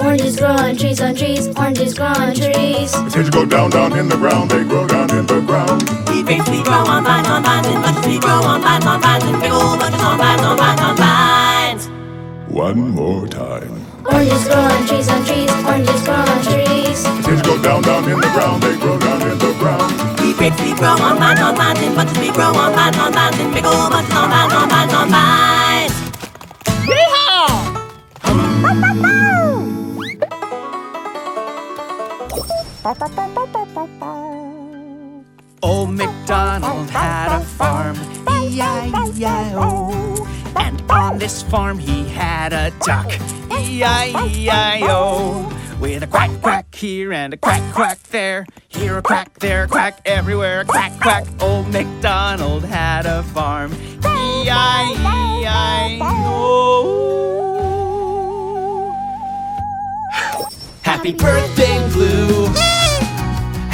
Oranges grow on trees, on trees. Oranges grow on trees. Seeds go down, down in the ground. They grow down in the ground. Wheat figs we grow on vines, on vines, and bunches we grow on vines, on vines, and big old bunches on vines, on vines, on vines. One more time. Oranges grow on trees, on trees. Oranges grow on trees. Seeds go down, down in the ground. They grow down in the ground. Wheat figs we grow on vines, on vines, and bunches we grow on vines, on vines, and big old bunches on vines, on vines, on vines. Old MacDonald had a farm, E-I-E-I-O. And on this farm he had a duck, E-I-E-I-O. With a quack quack here and a quack quack there, here a quack, there a quack, everywhere a quack quack. Old MacDonald had a farm, E-I-E-I-O. Happy birthday, Blue.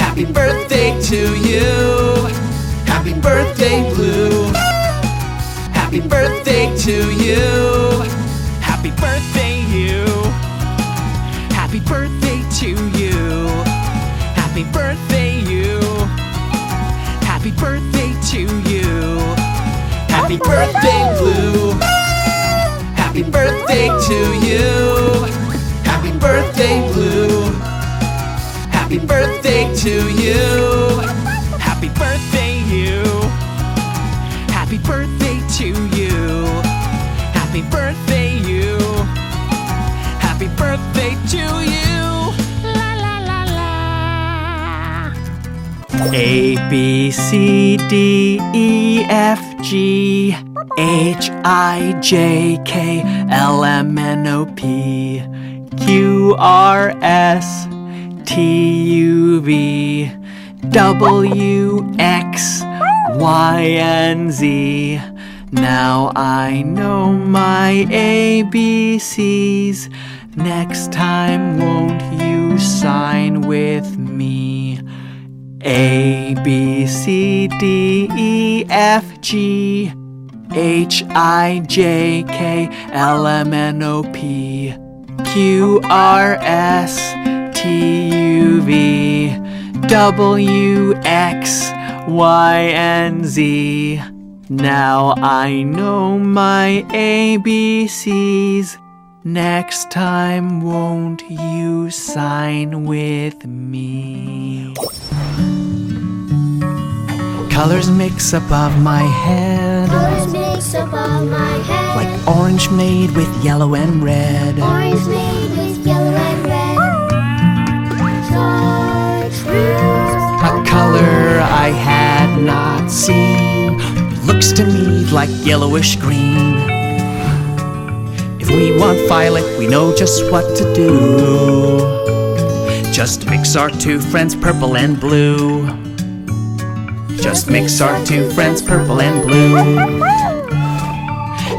Happy birthday to you. Happy birthday, Blue. Happy birthday to you. Happy birthday, you. Happy birthday to you. Happy birthday, you. Happy birthday to you. Happy birthday, Blue. Happy birthday to you. Happy birthday, Blue. Happy birthday to you. Happy birthday, you. Happy birthday to you. Happy birthday, you. Happy birthday to you. La la la la. A B C D E F G H I J K L M N O P Q R S T U V W X Y and Z. Now I know my ABCs. Next time, won't you sign with me? A B C D E F G H I J K L M N O P Q R S T U V W X Y and Z. Now I know my ABCs. Next time, won't you sign with me? Colors mix above my head Colors mix above my head. like orange made with yellow and red. Orange made with yellow and red. A color I had not seen looks to me like yellowish green. If we want violet, we know just what to do. Just mix our two friends, purple and blue. Just mix our two friends, purple and blue.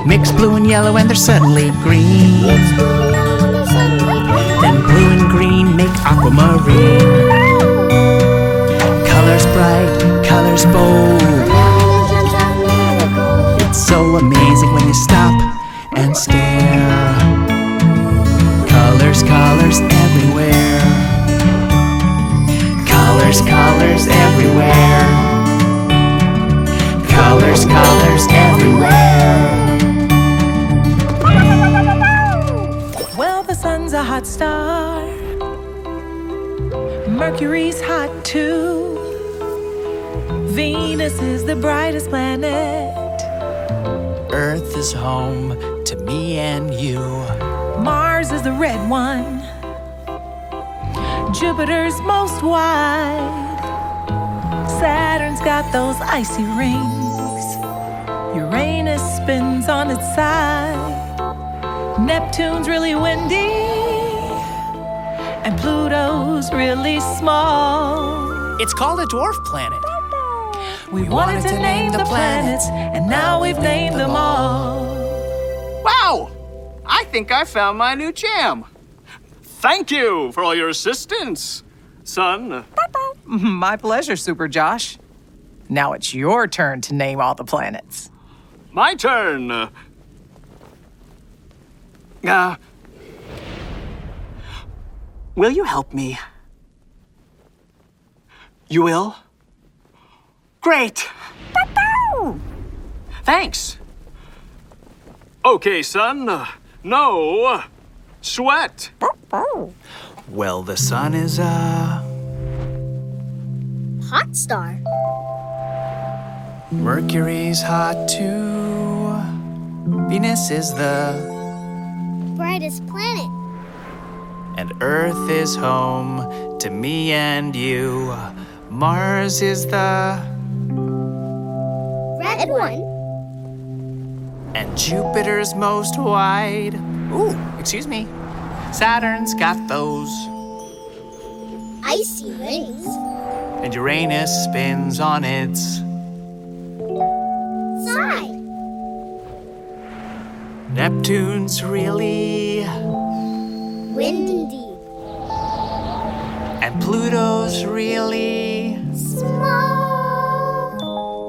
Mix blue and yellow, and they're suddenly green. Then blue and green make aquamarine. Colors bright, colors bold. Colors, colors everywhere. Well, the sun's a hot star. Mercury's hot too. Venus is the brightest planet. Earth is home to me and you. Mars is the red one. Jupiter's most wide. Saturn's got those icy rings. Uranus spins on its side. Neptune's really windy. And Pluto's really small. It's called a dwarf planet. We wanted to name the planets, and now we've named them all. Wow! I think I found my new jam. Thank you for all your assistance, son. My pleasure, Super Josh. Now it's your turn to name all the planets. My turn. Uh, will you help me? You will? Great! Thanks. Okay, son. No sweat. Well, the sun is, a Hot star. Mercury's hot too. Venus is the. Brightest planet. And Earth is home to me and you. Mars is the. Red one. And Jupiter's most wide. Ooh, excuse me. Saturn's got those. Icy rings. And Uranus spins on its. Side. Neptune's really. windy. and deep. And Pluto's really. Small.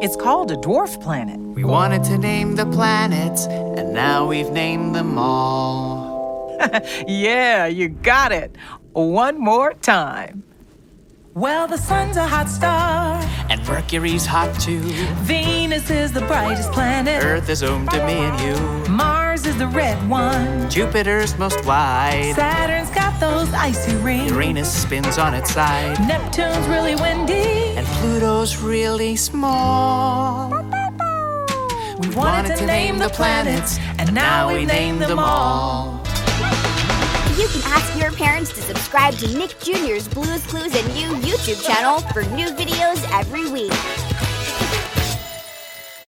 It's called a dwarf planet. We wanted to name the planets, and now we've named them all. Yeah, you got it. One more time. Well, the sun's a hot star. And Mercury's hot too. Venus is the brightest planet. Earth is home to me and you. Mars is the red one. Jupiter's most wide. Saturn's got those icy rings. Uranus spins on its side. Neptune's really windy. And Pluto's really small. We wanted to name the planets, and now we've named them all. You can ask your parents to subscribe to Nick Jr.'s Blue's Clues and You YouTube channel for new videos every week.